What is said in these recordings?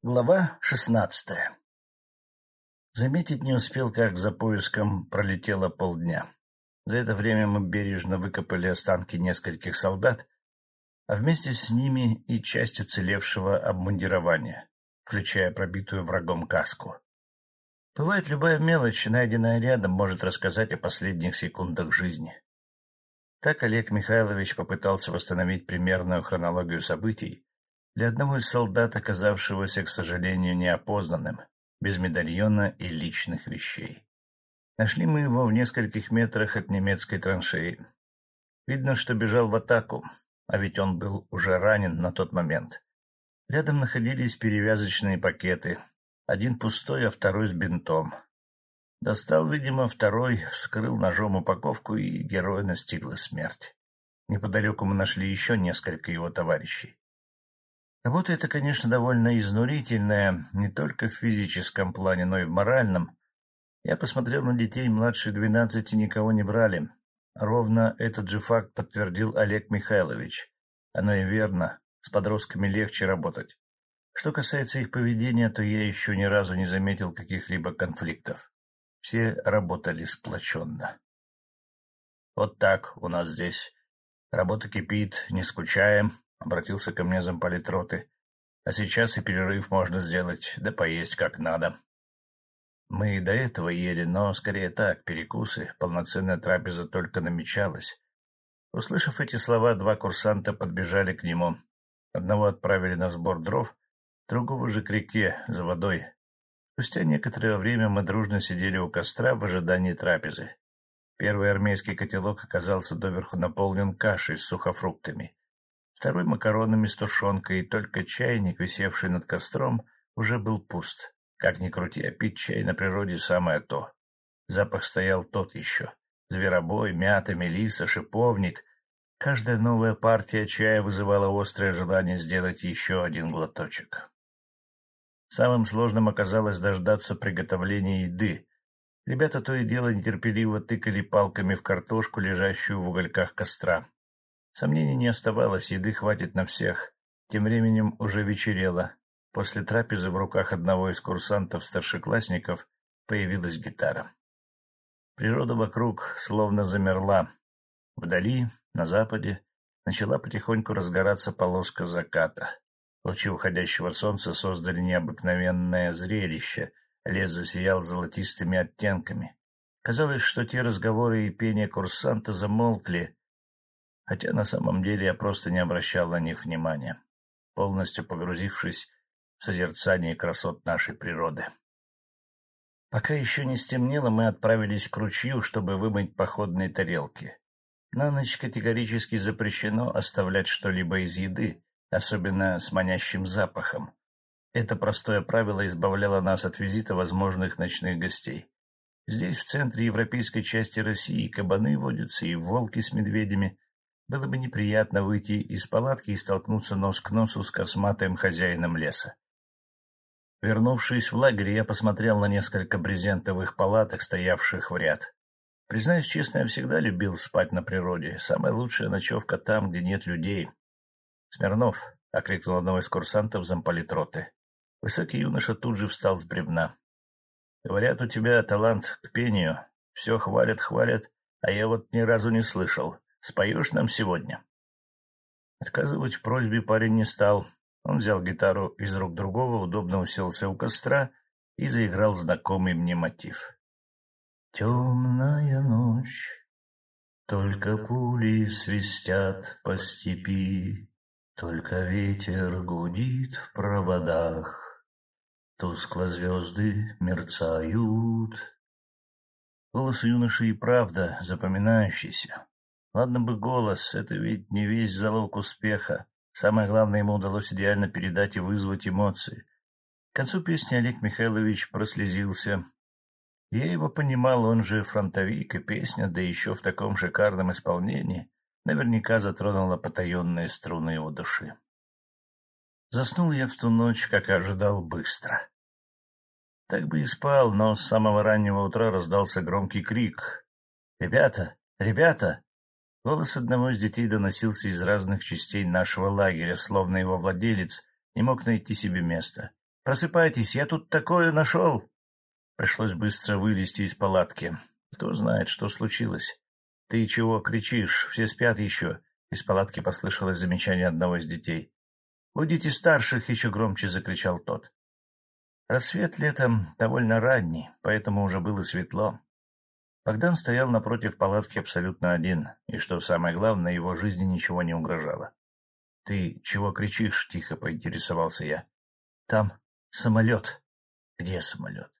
Глава шестнадцатая Заметить не успел, как за поиском пролетело полдня. За это время мы бережно выкопали останки нескольких солдат, а вместе с ними и часть уцелевшего обмундирования, включая пробитую врагом каску. Бывает, любая мелочь, найденная рядом, может рассказать о последних секундах жизни. Так Олег Михайлович попытался восстановить примерную хронологию событий для одного из солдат, оказавшегося, к сожалению, неопознанным, без медальона и личных вещей. Нашли мы его в нескольких метрах от немецкой траншеи. Видно, что бежал в атаку, а ведь он был уже ранен на тот момент. Рядом находились перевязочные пакеты, один пустой, а второй с бинтом. Достал, видимо, второй, вскрыл ножом упаковку, и героя настигла смерть. Неподалеку мы нашли еще несколько его товарищей. Работа эта, конечно, довольно изнурительная, не только в физическом плане, но и в моральном. Я посмотрел на детей младше двенадцати, никого не брали. Ровно этот же факт подтвердил Олег Михайлович. Оно и верно, с подростками легче работать. Что касается их поведения, то я еще ни разу не заметил каких-либо конфликтов. Все работали сплоченно. Вот так у нас здесь. Работа кипит, не скучаем, — обратился ко мне замполит роты. А сейчас и перерыв можно сделать, да поесть как надо. Мы и до этого ели, но скорее так, перекусы, полноценная трапеза только намечалась. Услышав эти слова, два курсанта подбежали к нему. Одного отправили на сбор дров, другого же к реке за водой. Спустя некоторое время мы дружно сидели у костра в ожидании трапезы. Первый армейский котелок оказался доверху наполнен кашей с сухофруктами. Второй — макаронами с тушенкой, и только чайник, висевший над костром, уже был пуст. Как ни крути, а пить чай на природе самое то. Запах стоял тот еще. Зверобой, мята, мелиса, шиповник. Каждая новая партия чая вызывала острое желание сделать еще один глоточек. Самым сложным оказалось дождаться приготовления еды. Ребята то и дело нетерпеливо тыкали палками в картошку, лежащую в угольках костра. Сомнений не оставалось, еды хватит на всех. Тем временем уже вечерело. После трапезы в руках одного из курсантов-старшеклассников появилась гитара. Природа вокруг словно замерла. Вдали, на западе, начала потихоньку разгораться полоска заката. Лучи уходящего солнца создали необыкновенное зрелище. Лес засиял золотистыми оттенками. Казалось, что те разговоры и пение курсанта замолкли, хотя на самом деле я просто не обращал на них внимания, полностью погрузившись в созерцание красот нашей природы. Пока еще не стемнело, мы отправились к ручью, чтобы вымыть походные тарелки. На ночь категорически запрещено оставлять что-либо из еды, особенно с манящим запахом. Это простое правило избавляло нас от визита возможных ночных гостей. Здесь, в центре европейской части России, кабаны водятся и волки с медведями, было бы неприятно выйти из палатки и столкнуться нос к носу с косматым хозяином леса. Вернувшись в лагерь, я посмотрел на несколько брезентовых палаток, стоявших в ряд. Признаюсь честно, я всегда любил спать на природе. Самая лучшая ночевка там, где нет людей. — Смирнов, — окликнул одного из курсантов замполитроты. Высокий юноша тут же встал с бревна. — Говорят, у тебя талант к пению. Все хвалят, хвалят, а я вот ни разу не слышал. Споешь нам сегодня? Отказывать в просьбе парень не стал. Он взял гитару из рук другого, удобно уселся у костра и заиграл знакомый мне мотив. Темная ночь, только пули свистят по степи, Только ветер гудит в проводах, Тускло звезды мерцают. Голос юноши и правда запоминающийся. Ладно бы голос, это ведь не весь залог успеха. Самое главное, ему удалось идеально передать и вызвать эмоции. К концу песни Олег Михайлович прослезился. Я его понимал, он же фронтовик, и песня, да еще в таком шикарном исполнении, наверняка затронула потаенные струны его души. Заснул я в ту ночь, как и ожидал, быстро. Так бы и спал, но с самого раннего утра раздался громкий крик. «Ребята! Ребята!» Голос одного из детей доносился из разных частей нашего лагеря, словно его владелец не мог найти себе места. Просыпайтесь, я тут такое нашел. Пришлось быстро вылезти из палатки. Кто знает, что случилось. — Ты чего кричишь? Все спят еще. Из палатки послышалось замечание одного из детей. — Будите старших! — еще громче закричал тот. Рассвет летом довольно ранний, поэтому уже было светло. Богдан стоял напротив палатки абсолютно один, и, что самое главное, его жизни ничего не угрожало. — Ты чего кричишь? — тихо поинтересовался я. — Там самолет. — Где самолет?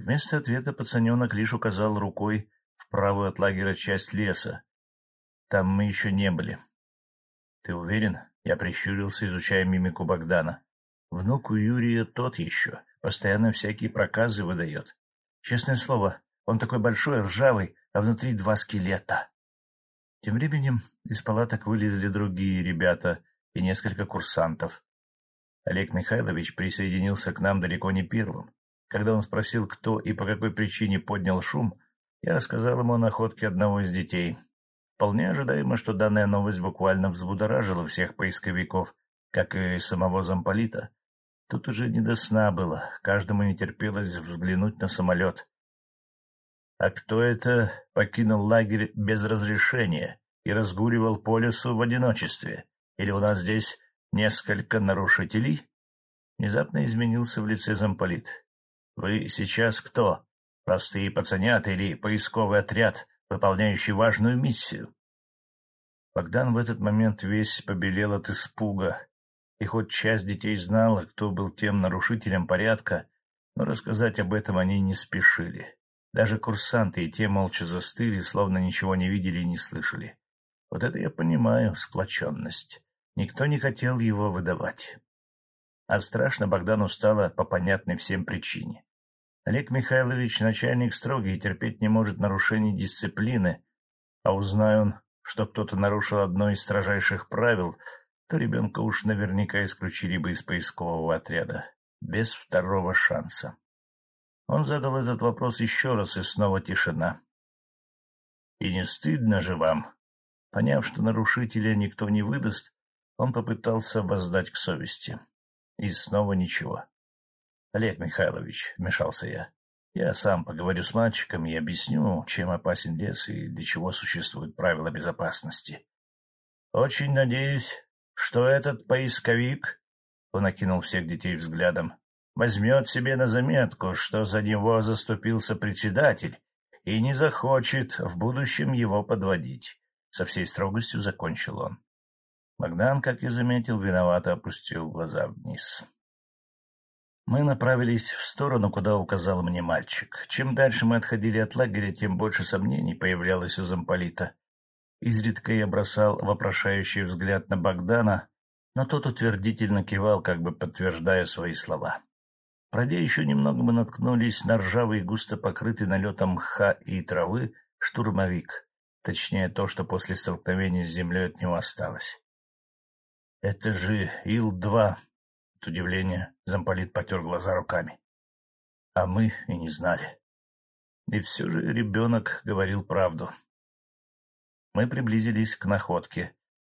Вместо ответа пацаненок лишь указал рукой в правую от лагеря часть леса. Там мы еще не были. — Ты уверен? Я прищурился, изучая мимику Богдана. Внук у Юрия тот еще, постоянно всякие проказы выдает. Честное слово, он такой большой, ржавый, а внутри два скелета. Тем временем из палаток вылезли другие ребята и несколько курсантов. Олег Михайлович присоединился к нам далеко не первым. Когда он спросил, кто и по какой причине поднял шум, я рассказал ему о находке одного из детей. Вполне ожидаемо, что данная новость буквально взбудоражила всех поисковиков, как и самого замполита. Тут уже не до сна было, каждому не терпелось взглянуть на самолет. — А кто это покинул лагерь без разрешения и разгуливал по лесу в одиночестве? Или у нас здесь несколько нарушителей? Внезапно изменился в лице замполит. — Вы сейчас кто? Простые пацанята или поисковый отряд, выполняющий важную миссию? Богдан в этот момент весь побелел от испуга, и хоть часть детей знала, кто был тем нарушителем порядка, но рассказать об этом они не спешили. Даже курсанты и те молча застыли, словно ничего не видели и не слышали. Вот это я понимаю, сплоченность. Никто не хотел его выдавать. А страшно Богдану стало по понятной всем причине. Олег Михайлович начальник строгий и терпеть не может нарушений дисциплины, а узнай он, что кто-то нарушил одно из строжайших правил, то ребенка уж наверняка исключили бы из поискового отряда, без второго шанса. Он задал этот вопрос еще раз, и снова тишина. — И не стыдно же вам? Поняв, что нарушителя никто не выдаст, он попытался воздать к совести. И снова ничего. — Олег Михайлович, — вмешался я, — я сам поговорю с мальчиком и объясню, чем опасен лес и для чего существуют правила безопасности. — Очень надеюсь, что этот поисковик, — он окинул всех детей взглядом, — возьмет себе на заметку, что за него заступился председатель и не захочет в будущем его подводить. Со всей строгостью закончил он. Богдан, как и заметил, виновато опустил глаза вниз. Мы направились в сторону, куда указал мне мальчик. Чем дальше мы отходили от лагеря, тем больше сомнений появлялось у замполита. Изредка я бросал вопрошающий взгляд на Богдана, но тот утвердительно кивал, как бы подтверждая свои слова. Пройдя еще немного, мы наткнулись на ржавый, густо покрытый налетом мха и травы штурмовик, точнее то, что после столкновения с землей от него осталось. — Это же Ил-2, от удивления замполит потер глаза руками. А мы и не знали. И все же ребенок говорил правду. Мы приблизились к находке.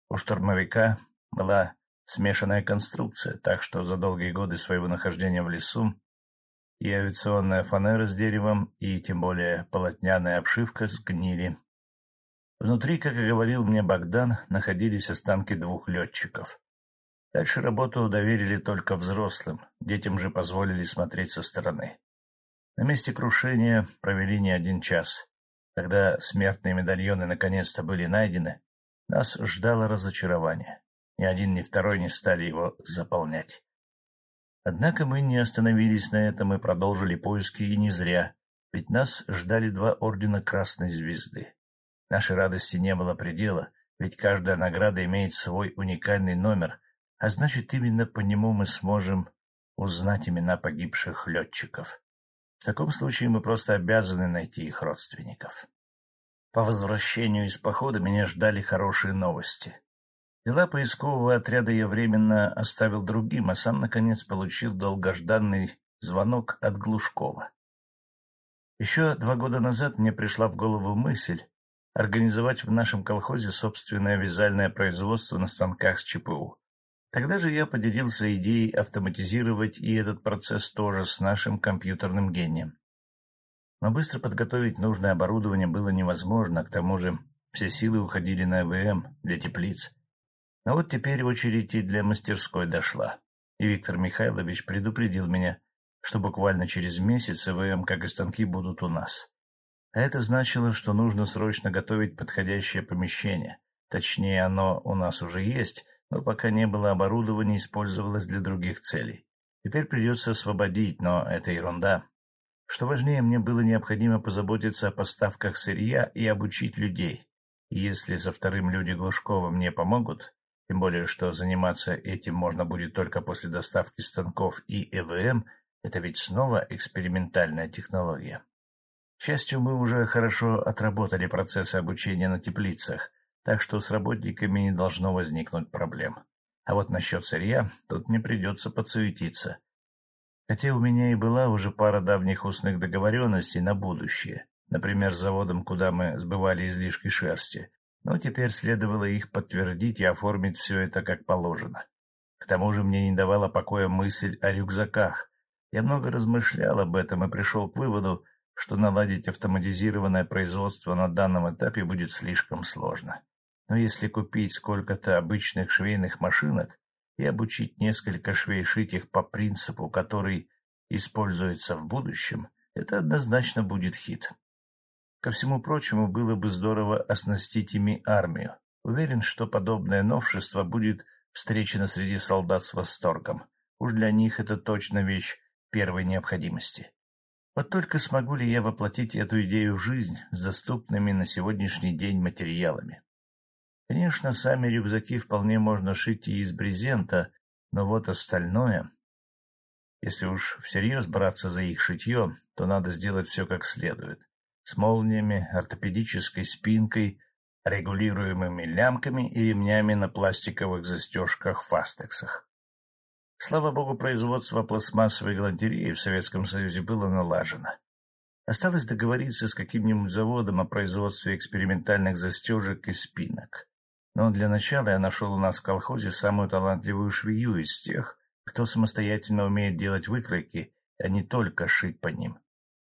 У штурмовика была смешанная конструкция, так что за долгие годы своего нахождения в лесу и авиационная фанера с деревом, и тем более полотняная обшивка сгнили. Внутри, как и говорил мне Богдан, находились останки двух летчиков. Дальше работу доверили только взрослым, детям же позволили смотреть со стороны. На месте крушения провели не один час. Когда смертные медальоны наконец-то были найдены, нас ждало разочарование. Ни один, ни второй не стали его заполнять. Однако мы не остановились на этом и продолжили поиски, и не зря, ведь нас ждали два ордена Красной Звезды. Нашей радости не было предела, ведь каждая награда имеет свой уникальный номер, а значит, именно по нему мы сможем узнать имена погибших летчиков. В таком случае мы просто обязаны найти их родственников. По возвращению из похода меня ждали хорошие новости. Дела поискового отряда я временно оставил другим, а сам, наконец, получил долгожданный звонок от Глушкова. Еще два года назад мне пришла в голову мысль организовать в нашем колхозе собственное вязальное производство на станках с ЧПУ. Тогда же я поделился идеей автоматизировать и этот процесс тоже с нашим компьютерным гением. Но быстро подготовить нужное оборудование было невозможно, к тому же все силы уходили на ЭВМ для теплиц. Но вот теперь очередь и для мастерской дошла, и Виктор Михайлович предупредил меня, что буквально через месяц ЭВМ, как и станки, будут у нас. А это значило, что нужно срочно готовить подходящее помещение. Точнее, оно у нас уже есть, но пока не было оборудования, использовалось для других целей. Теперь придется освободить, но это ерунда. Что важнее, мне было необходимо позаботиться о поставках сырья и обучить людей. И если со вторым люди Глушкова мне помогут, тем более, что заниматься этим можно будет только после доставки станков и ЭВМ, это ведь снова экспериментальная технология. К счастью, мы уже хорошо отработали процессы обучения на теплицах, так что с работниками не должно возникнуть проблем. А вот насчет сырья тут не придется подсуетиться. Хотя у меня и была уже пара давних устных договоренностей на будущее, например, с заводом, куда мы сбывали излишки шерсти, но теперь следовало их подтвердить и оформить все это как положено. К тому же мне не давала покоя мысль о рюкзаках. Я много размышлял об этом и пришел к выводу, что наладить автоматизированное производство на данном этапе будет слишком сложно. Но если купить сколько-то обычных швейных машинок и обучить несколько швей шить их по принципу, который используется в будущем, это однозначно будет хит. Ко всему прочему, было бы здорово оснастить ими армию. Уверен, что подобное новшество будет встречено среди солдат с восторгом. Уж для них это точно вещь первой необходимости. Вот только смогу ли я воплотить эту идею в жизнь с доступными на сегодняшний день материалами? Конечно, сами рюкзаки вполне можно шить и из брезента, но вот остальное... Если уж всерьез браться за их шитье, то надо сделать все как следует. С молниями, ортопедической спинкой, регулируемыми лямками и ремнями на пластиковых застежках-фастексах. Слава богу, производство пластмассовой галантереи в Советском Союзе было налажено. Осталось договориться с каким-нибудь заводом о производстве экспериментальных застежек и спинок. Но для начала я нашел у нас в колхозе самую талантливую швею из тех, кто самостоятельно умеет делать выкройки, а не только шить по ним.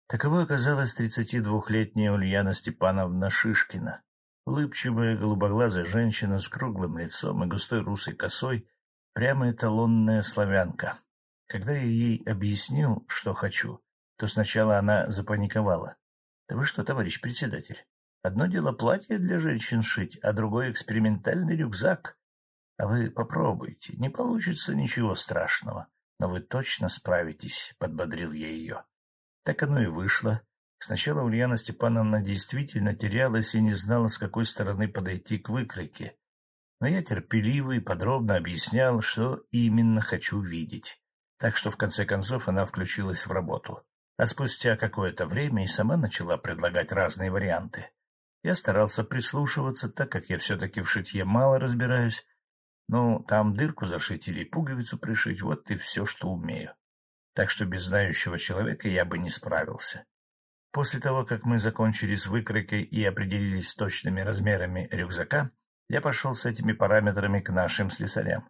Таковой оказалась 32-летняя Ульяна Степановна Шишкина, улыбчивая голубоглазая женщина с круглым лицом и густой русой косой, прямо эталонная славянка. Когда я ей объяснил, что хочу, то сначала она запаниковала. — Да вы что, товарищ председатель, Одно дело платье для женщин шить, а другое — экспериментальный рюкзак. А вы попробуйте, не получится ничего страшного, но вы точно справитесь, — подбодрил я ее. Так оно и вышло. Сначала Ульяна Степановна действительно терялась и не знала, с какой стороны подойти к выкройке. Но я терпеливо и подробно объяснял, что именно хочу видеть. Так что, в конце концов, она включилась в работу. А спустя какое-то время и сама начала предлагать разные варианты. Я старался прислушиваться, так как я все-таки в шитье мало разбираюсь. Ну, там дырку зашить или пуговицу пришить — вот и все, что умею. Так что без знающего человека я бы не справился. После того, как мы закончили с выкройкой и определились с точными размерами рюкзака, я пошел с этими параметрами к нашим слесарям.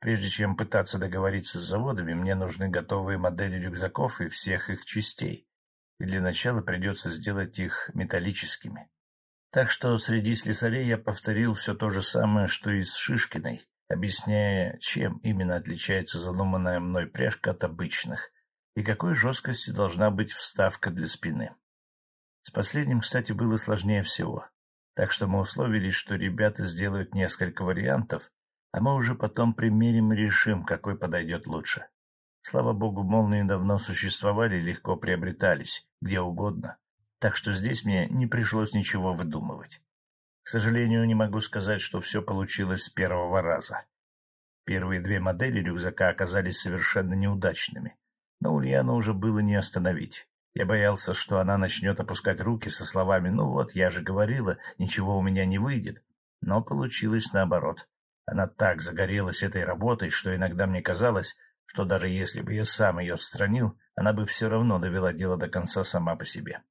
Прежде чем пытаться договориться с заводами, мне нужны готовые модели рюкзаков и всех их частей, и для начала придется сделать их металлическими. Так что среди слесарей я повторил все то же самое, что и с Шишкиной, объясняя, чем именно отличается задуманная мной пряжка от обычных и какой жесткости должна быть вставка для спины. С последним, кстати, было сложнее всего, так что мы условились, что ребята сделают несколько вариантов, а мы уже потом примерим и решим, какой подойдет лучше. Слава богу, молнии давно существовали и легко приобретались, где угодно, так что здесь мне не пришлось ничего выдумывать. К сожалению, не могу сказать, что все получилось с первого раза. Первые две модели рюкзака оказались совершенно неудачными, но Ульяну уже было не остановить. Я боялся, что она начнет опускать руки со словами «Ну вот, я же говорила, ничего у меня не выйдет». Но получилось наоборот. Она так загорелась этой работой, что иногда мне казалось, что даже если бы я сам ее отстранил, она бы все равно довела дело до конца сама по себе.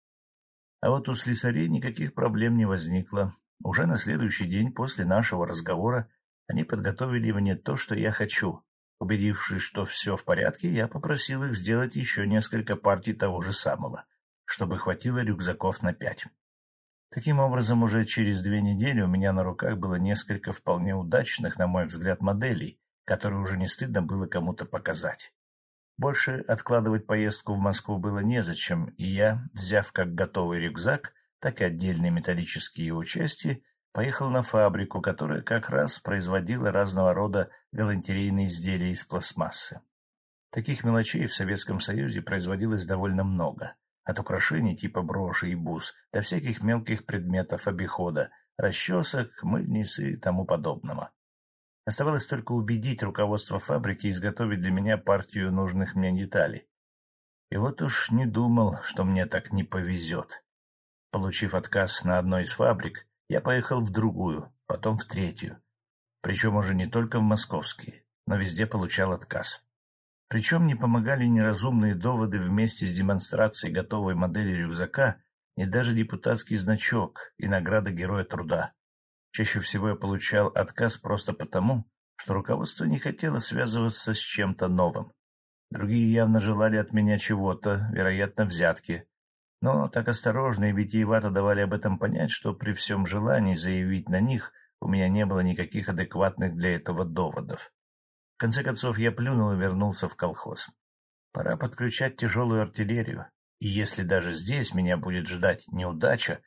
А вот у слесарей никаких проблем не возникло. Уже на следующий день после нашего разговора Они подготовили мне то, что я хочу. Убедившись, что все в порядке, я попросил их сделать еще несколько партий того же самого, чтобы хватило рюкзаков на пять. Таким образом, уже через две недели у меня на руках было несколько вполне удачных, на мой взгляд, моделей, которые уже не стыдно было кому-то показать. Больше откладывать поездку в Москву было незачем, и я, взяв как готовый рюкзак, так и отдельные металлические его части, поехал на фабрику, которая как раз производила разного рода галантерейные изделия из пластмассы. Таких мелочей в Советском Союзе производилось довольно много, от украшений типа броши и бус до всяких мелких предметов обихода, расчесок, мыльниц и тому подобного. Оставалось только убедить руководство фабрики изготовить для меня партию нужных мне деталей. И вот уж не думал, что мне так не повезет. Получив отказ на одной из фабрик, я поехал в другую, потом в третью. Причем уже не только в московские, но везде получал отказ. Причем не помогали неразумные доводы вместе с демонстрацией готовой модели рюкзака, ни даже депутатский значок и награда Героя Труда. Чаще всего я получал отказ просто потому, что руководство не хотело связываться с чем-то новым. Другие явно желали от меня чего-то, вероятно, взятки, но так осторожно и витиевато давали об этом понять, что при всем желании заявить на них у меня не было никаких адекватных для этого доводов. В конце концов, я плюнул и вернулся в колхоз. Пора подключать тяжелую артиллерию, и если даже здесь меня будет ждать неудача,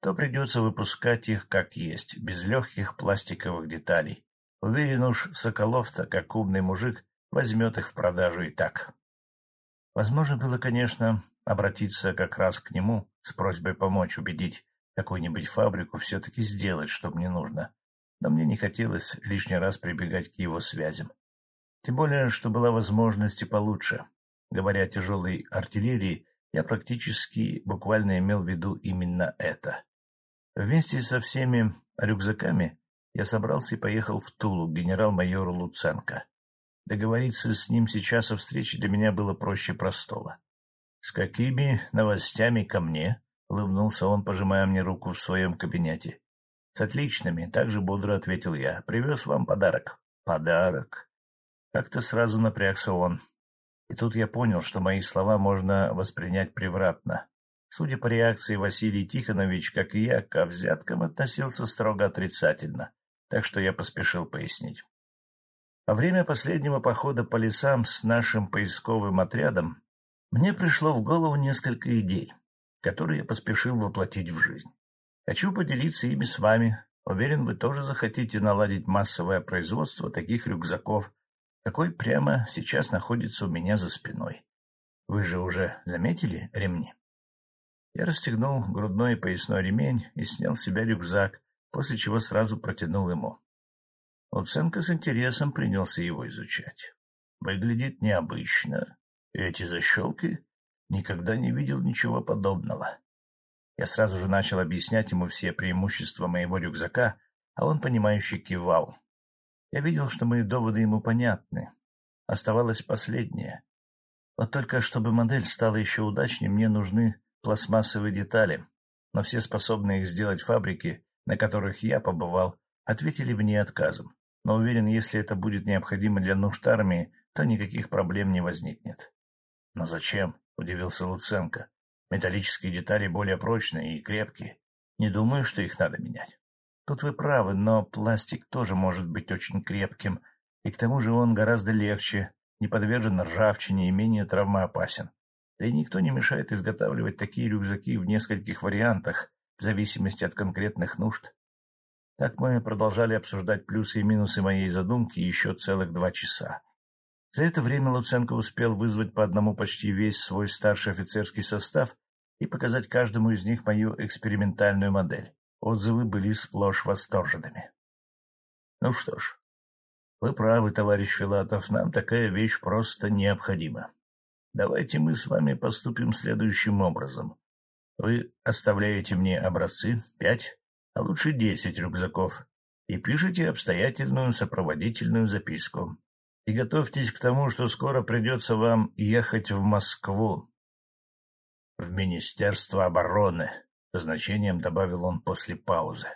то придется выпускать их как есть, без легких пластиковых деталей. Уверен уж, Соколов-то, как умный мужик, возьмет их в продажу и так. Возможно было, конечно, обратиться как раз к нему с просьбой помочь убедить какую-нибудь фабрику все-таки сделать, что мне нужно. Но мне не хотелось лишний раз прибегать к его связям. Тем более, что была возможность и получше. Говоря о тяжелой артиллерии, я практически буквально имел в виду именно это. Вместе со всеми рюкзаками я собрался и поехал в Тулу к генерал-майору Луценко. Договориться с ним сейчас о встрече для меня было проще простого. — С какими новостями ко мне? — улыбнулся он, пожимая мне руку в своем кабинете. — С отличными, — также бодро ответил я. — Привез вам подарок. — Подарок? Как-то сразу напрягся он. И тут я понял, что мои слова можно воспринять превратно. Судя по реакции, Василий Тихонович, как и я, к взяткам относился строго отрицательно, так что я поспешил пояснить. Во время последнего похода по лесам с нашим поисковым отрядом мне пришло в голову несколько идей, которые я поспешил воплотить в жизнь. Хочу поделиться ими с вами. Уверен, вы тоже захотите наладить массовое производство таких рюкзаков, какой прямо сейчас находится у меня за спиной. Вы же уже заметили ремни? Я расстегнул грудной и поясной ремень и снял с себя рюкзак, после чего сразу протянул ему. Луценко с интересом принялся его изучать. Выглядит необычно. Эти защелки никогда не видел ничего подобного. Я сразу же начал объяснять ему все преимущества моего рюкзака, а он, понимающе кивал. Я видел, что мои доводы ему понятны. Оставалось последнее. Вот только чтобы модель стала еще удачнее, мне нужны пластмассовые детали, но все способные их сделать фабрики, на которых я побывал, ответили мне отказом но уверен, если это будет необходимо для нужд армии, то никаких проблем не возникнет. — Но зачем? — удивился Луценко. — Металлические детали более прочные и крепкие. Не думаю, что их надо менять. Тут вы правы, но пластик тоже может быть очень крепким, и к тому же он гораздо легче, не подвержен ржавчине и менее травмоопасен. Да и никто не мешает изготавливать такие рюкзаки в нескольких вариантах, в зависимости от конкретных нужд. Так мы продолжали обсуждать плюсы и минусы моей задумки еще целых два часа. За это время Луценко успел вызвать по одному почти весь свой старший офицерский состав и показать каждому из них мою экспериментальную модель. Отзывы были сплошь восторженными. Ну что ж, вы правы, товарищ Филатов, нам такая вещь просто необходима. Давайте мы с вами поступим следующим образом. Вы оставляете мне образцы, пять, а лучше десять рюкзаков, и пишите обстоятельную сопроводительную записку. И готовьтесь к тому, что скоро придется вам ехать в Москву. — В Министерство обороны, — со значением добавил он после паузы.